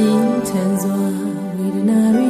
心缠绕，为了那。